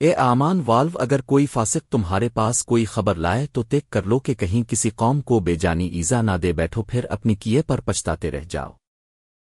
اے آمان والو، اگر کوئی فاسق تمہارے پاس کوئی خبر لائے تو تیک کر لو کہ کہیں کسی قوم کو بے جانی ایزا نہ دے بیٹھو، پھر اپنی کیے پر پچھتاتے رہ جاؤ۔